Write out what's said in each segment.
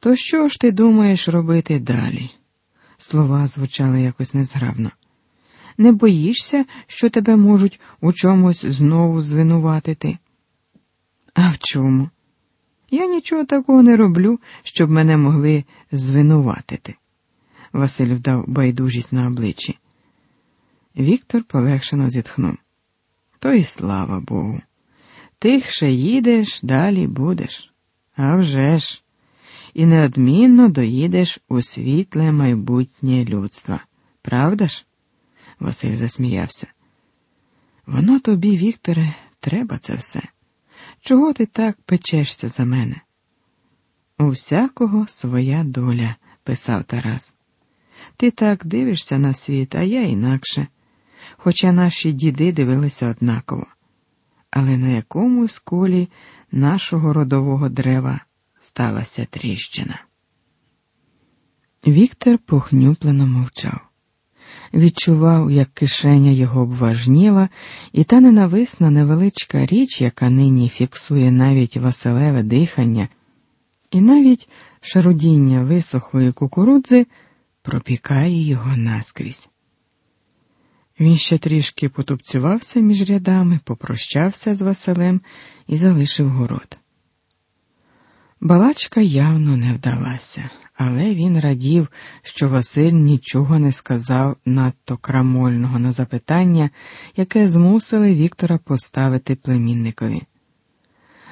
То що ж ти думаєш робити далі? Слова звучали якось незграбно. Не боїшся, що тебе можуть у чомусь знову звинуватити? А в чому? Я нічого такого не роблю, щоб мене могли звинуватити. Василь вдав байдужість на обличчі. Віктор полегшено зітхнув. То й слава Богу. Тихше їдеш, далі будеш. А вже ж. І неодмінно доїдеш у світле майбутнє людства. Правда ж? Василь засміявся. Воно тобі, Вікторе, треба це все. Чого ти так печешся за мене? У всякого своя доля, писав Тарас. Ти так дивишся на світ, а я інакше, хоча наші діди дивилися однаково. Але на якомусь колі нашого родового дерева сталася тріщина. Віктор похнюплено мовчав. Відчував, як кишеня його обважніла, і та ненависна невеличка річ, яка нині фіксує навіть Василеве дихання, і навіть шарудіння висохлої кукурудзи пропікає його наскрізь. Він ще трішки потупцювався між рядами, попрощався з Василем і залишив город. Балачка явно не вдалася, але він радів, що Василь нічого не сказав надто крамольного на запитання, яке змусили Віктора поставити племінникові.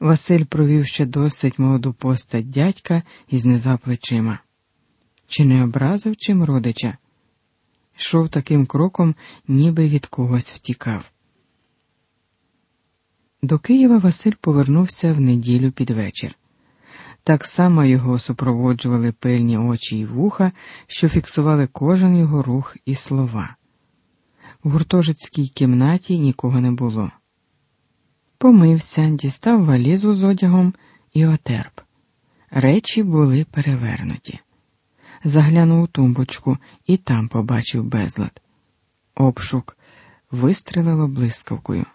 Василь провів ще досить молоду постать дядька і знизав плечима. Чи не образив чим родича? Йшов таким кроком, ніби від когось втікав. До Києва Василь повернувся в неділю під вечір. Так само його супроводжували пильні очі й вуха, що фіксували кожен його рух і слова. В гуртожицькій кімнаті нікого не було. Помився, дістав валізу з одягом і отерп. Речі були перевернуті. Заглянув у тумбочку і там побачив безлад. Обшук вистрелило блискавкою.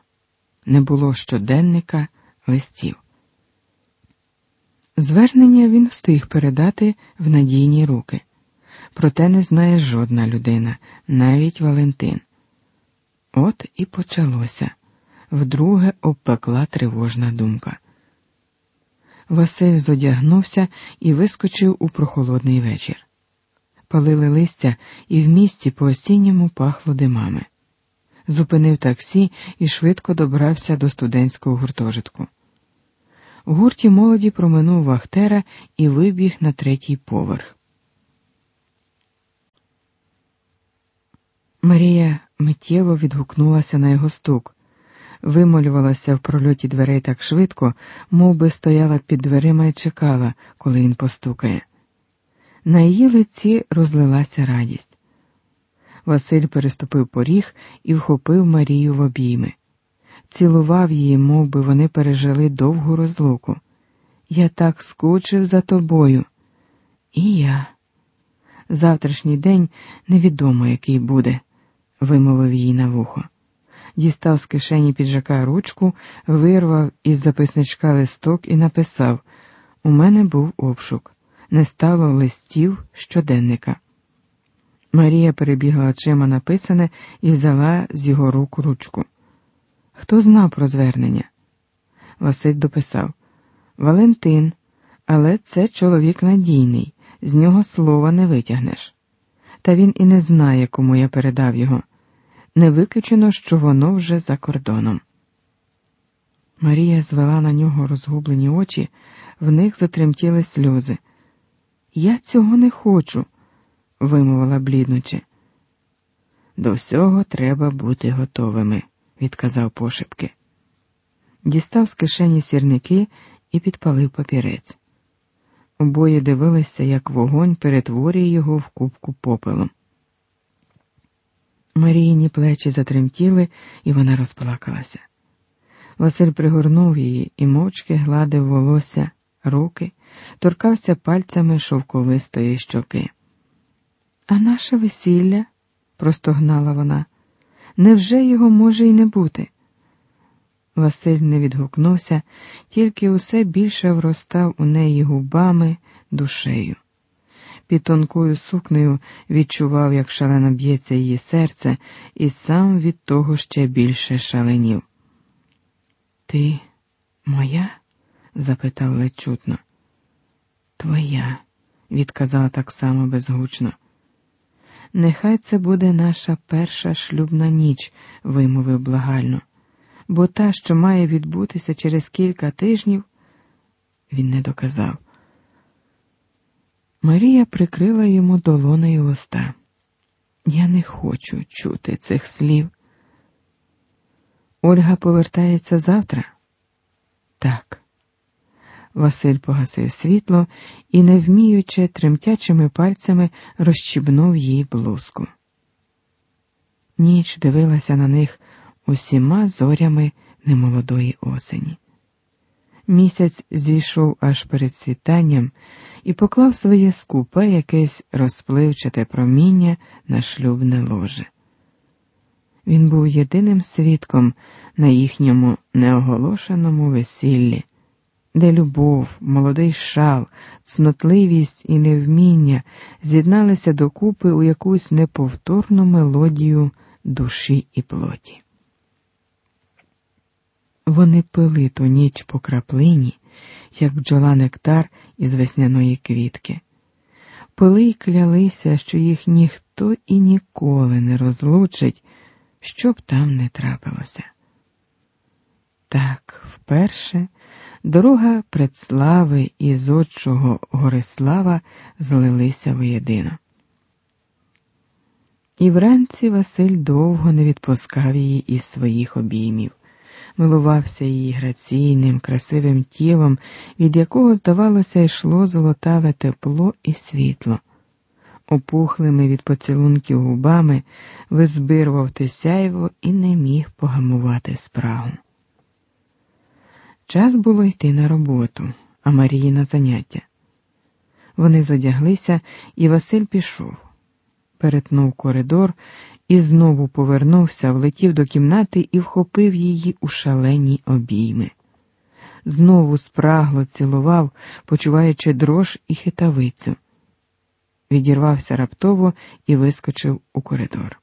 Не було щоденника листів. Звернення він встиг передати в надійні руки, проте не знає жодна людина, навіть Валентин. От і почалося. Вдруге обпекла тривожна думка. Василь зодягнувся і вискочив у прохолодний вечір. Палили листя, і в місті по осінньому пахло димами. Зупинив таксі і швидко добрався до студентського гуртожитку. У гурті молоді проминув Вахтера і вибіг на третій поверх. Марія миттєво відгукнулася на його стук, вимолювалася в прольоті дверей так швидко, мов би стояла під дверима і чекала, коли він постукає. На її лиці розлилася радість. Василь переступив поріг і вхопив Марію в обійми цілував її, мов би вони пережили довгу розлуку. Я так скучив за тобою. І я. Завтрашній день невідомо, який буде, вимовив їй на вухо. Дістав з кишені піджака ручку, вирвав із записничка листок і написав: У мене був обшук, не стало листів щоденника. Марія перебігла очима написане і взяла з його рук ручку. Хто знав про звернення? Василь дописав Валентин, але це чоловік надійний, з нього слова не витягнеш. Та він і не знає, кому я передав його. Не виключено, що воно вже за кордоном. Марія звела на нього розгублені очі, в них затремтіли сльози. Я цього не хочу, вимовила бліднуче. До всього треба бути готовими відказав пошепки. Дістав з кишені сірники і підпалив папірець. Обоє дивилися, як вогонь перетворює його в кубку попелу. Маріїні плечі затремтіли, і вона розплакалася. Василь пригорнув її і мовчки гладив волосся, руки, торкався пальцями шовковистої щоки. А наше весілля, простогнала вона, Невже його може й не бути? Василь не відгукнувся, тільки усе більше вростав у неї губами, душею. Під тонкою сукнею відчував, як шалено б'ється її серце, і сам від того ще більше шаленів. Ти моя? запитав ледь чутно. Твоя, відказала так само безгучно. Нехай це буде наша перша шлюбна ніч, вимовив благально, бо та, що має відбутися через кілька тижнів, він не доказав. Марія прикрила йому долонею уста. Я не хочу чути цих слів. Ольга повертається завтра? Так. Василь погасив світло і, не вміючи, тремтячими пальцями розчібнув їй блузку. Ніч дивилася на них усіма зорями немолодої осені. Місяць зійшов аж перед світанням і поклав своє скупе якесь розпливчате проміння на шлюбне ложе. Він був єдиним свідком на їхньому неоголошеному весіллі, де любов, молодий шал, цнотливість і невміння з'єдналися докупи у якусь неповторну мелодію душі і плоті. Вони пили ту ніч по краплині, як бджола нектар із весняної квітки. Пили й клялися, що їх ніхто і ніколи не розлучить, що б там не трапилося. Так, вперше дорога предслави і зодчого Горислава злилися воєдино. І вранці Василь довго не відпускав її із своїх обіймів милувався її граційним, красивим тілом, від якого, здавалося, йшло золотаве тепло і світло. Опухлими від поцілунків губами визбирвав те сяйво і не міг погамувати спрагу. Час було йти на роботу, а Марії на заняття. Вони зодяглися, і Василь пішов, перетнув коридор і знову повернувся, влетів до кімнати і вхопив її у шалені обійми. Знову спрагло цілував, почуваючи дрож і хитавицю. Відірвався раптово і вискочив у коридор.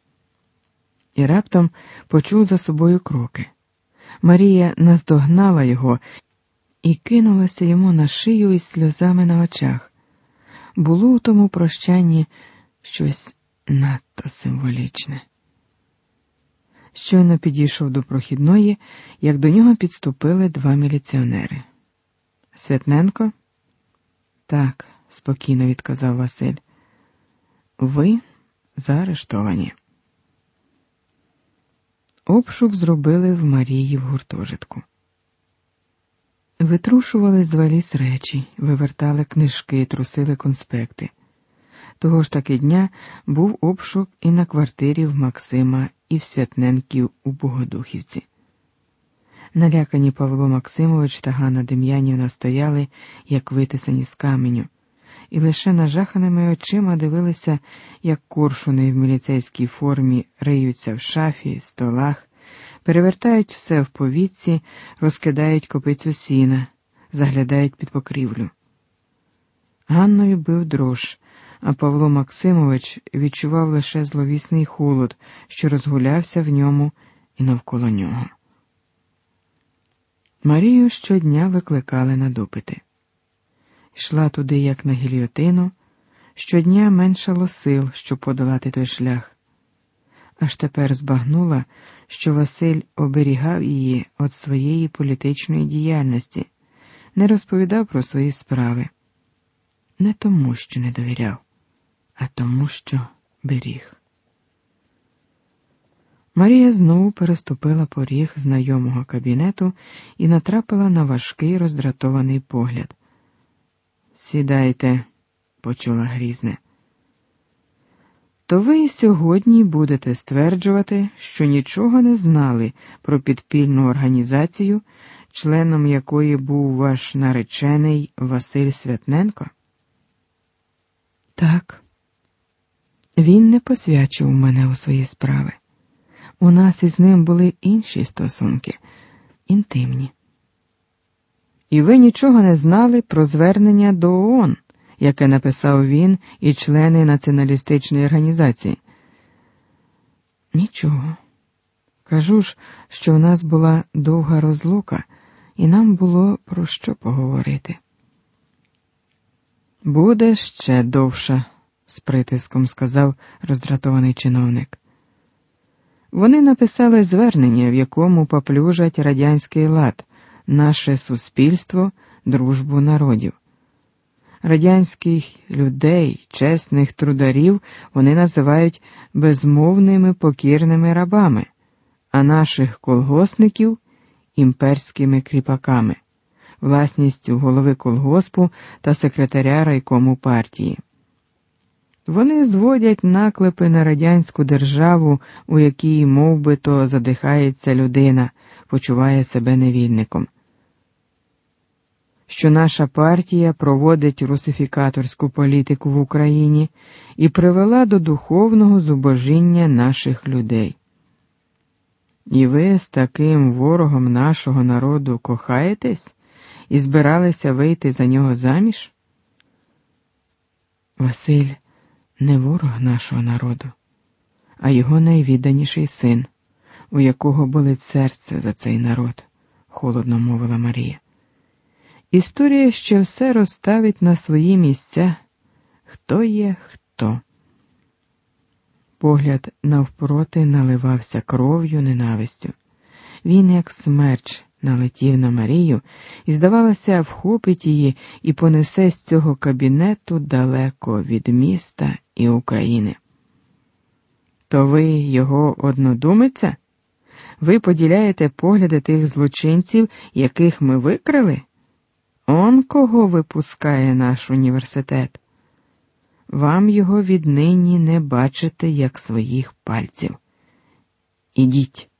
І раптом почув за собою кроки. Марія наздогнала його і кинулася йому на шию із сльозами на очах. Було у тому прощанні щось надто символічне. Щойно підійшов до прохідної, як до нього підступили два міліціонери. Святненко? Так, спокійно відказав Василь. Ви заарештовані. Обшук зробили в Марії в гуртожитку. Витрушували з валіз речі, вивертали книжки, трусили конспекти. Того ж таки дня був обшук і на квартирі в Максима і в Святненків у Богодухівці. Налякані Павло Максимович та Ганна Дем'янівна стояли, як витисані з каменю, і лише нажаханими очима дивилися, як коршуни в міліцейській формі риються в шафі, столах, перевертають все в повітці, розкидають копицю сіна, заглядають під покрівлю. Ганною бив дрож а Павло Максимович відчував лише зловісний холод, що розгулявся в ньому і навколо нього. Марію щодня викликали на допити. Йшла туди, як на гільйотину, щодня меншало сил, щоб подолати той шлях. Аж тепер збагнула, що Василь оберігав її від своєї політичної діяльності, не розповідав про свої справи, не тому, що не довіряв а тому, що беріг. Марія знову переступила поріг знайомого кабінету і натрапила на важкий роздратований погляд. Сідайте, почула грізне. То ви і сьогодні будете стверджувати, що нічого не знали про підпільну організацію, членом якої був ваш наречений Василь Святненко? Так. Він не посвячував мене у свої справи. У нас із ним були інші стосунки, інтимні. І ви нічого не знали про звернення до ООН, яке написав він і члени націоналістичної організації? Нічого. Кажу ж, що в нас була довга розлука, і нам було про що поговорити. Буде ще довша, з притиском сказав роздратований чиновник. Вони написали звернення, в якому поплюжать радянський лад, наше суспільство, дружбу народів. Радянських людей, чесних трударів вони називають безмовними покірними рабами, а наших колгоспників імперськими кріпаками, власністю голови колгоспу та секретаря райкому партії. Вони зводять наклепи на радянську державу, у якій мов би то задихається людина, почуває себе невільником. Що наша партія проводить русифікаторську політику в Україні і привела до духовного зубожіння наших людей. І ви з таким ворогом нашого народу кохаєтесь і збиралися вийти за нього заміж? Василь не ворог нашого народу, а його найвідданіший син, у якого болить серце за цей народ, холодно мовила Марія. Історія ще все розставить на свої місця, хто є хто. Погляд навпроти наливався кров'ю ненавистю. Він, як смерч, налетів на Марію і, здавалося, вхопить її і понесе з цього кабінету далеко від міста і України. То ви його однодумиця? Ви поділяєте погляди тих злочинців, яких ми викрили? Он кого випускає наш університет? Вам його віднині не бачити, як своїх пальців. Ідіть.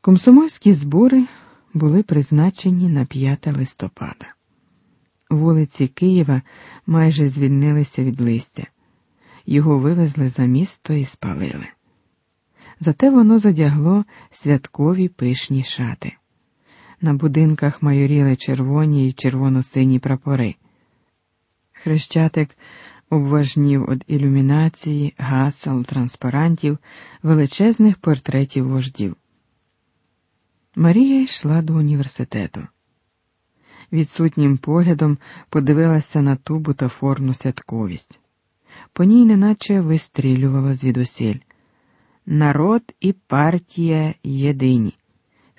Комсомольські збори були призначені на 5 листопада. Вулиці Києва майже звільнилися від листя. Його вивезли за місто і спалили. Зате воно задягло святкові пишні шати. На будинках майоріли червоні й червоно-сині прапори. Хрещатик обважнів від ілюмінації, гасел, транспарантів, величезних портретів вождів. Марія йшла до університету. Відсутнім поглядом подивилася на ту бутафорну святковість. По ній неначе вистрілювало звідусіль. Народ і партія єдині.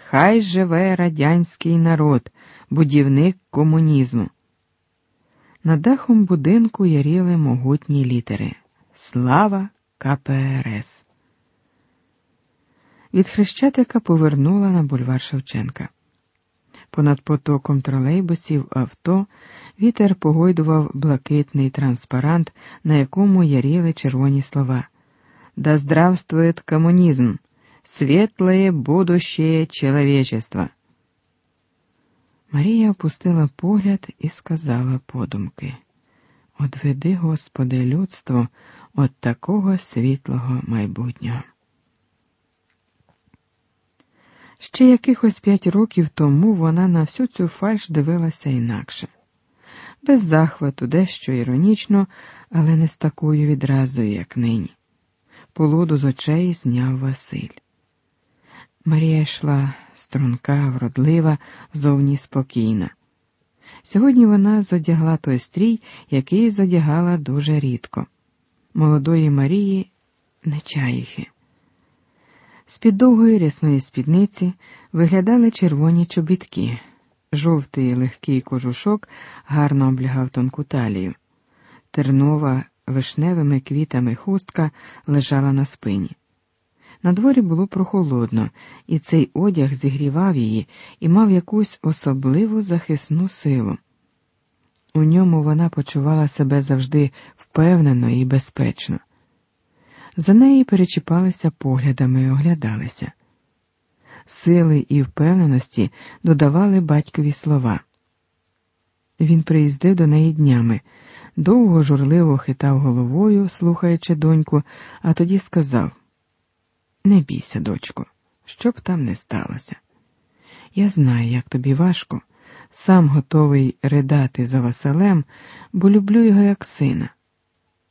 Хай живе радянський народ, будівник комунізму. Над дахом будинку яріли могутні літери Слава КПРС. Від Хрещатика повернула на бульвар Шевченка. Понад потоком тролейбусів авто вітер погойдував блакитний транспарант, на якому яріли червоні слова. Да здравствует комунізм! Світле будущее человечества. Марія опустила погляд і сказала подумки Одведи, Господи, людство от такого світлого майбутнього. Ще якихось п'ять років тому вона на всю цю фальш дивилася інакше, без захвату, дещо іронічно, але не з такою відразою, як нині. Полуду з очей зняв Василь. Марія йшла струнка, вродлива, зовні спокійна. Сьогодні вона зодягла той стрій, який зодягала дуже рідко. Молодої Марії не чаїхи. З під довгої рясної спідниці виглядали червоні чобітки, жовтий легкий кожушок гарно облягав тонку талію. Тернова вишневими квітами хустка лежала на спині. На дворі було прохолодно, і цей одяг зігрівав її і мав якусь особливу захисну силу. У ньому вона почувала себе завжди впевнено і безпечно. За неї перечіпалися поглядами і оглядалися. Сили і впевненості додавали батькові слова. Він приїздив до неї днями, довго журливо хитав головою, слухаючи доньку, а тоді сказав: Не бійся, дочко, що б там не сталося. Я знаю, як тобі важко, сам готовий ридати за Василем, бо люблю його як сина.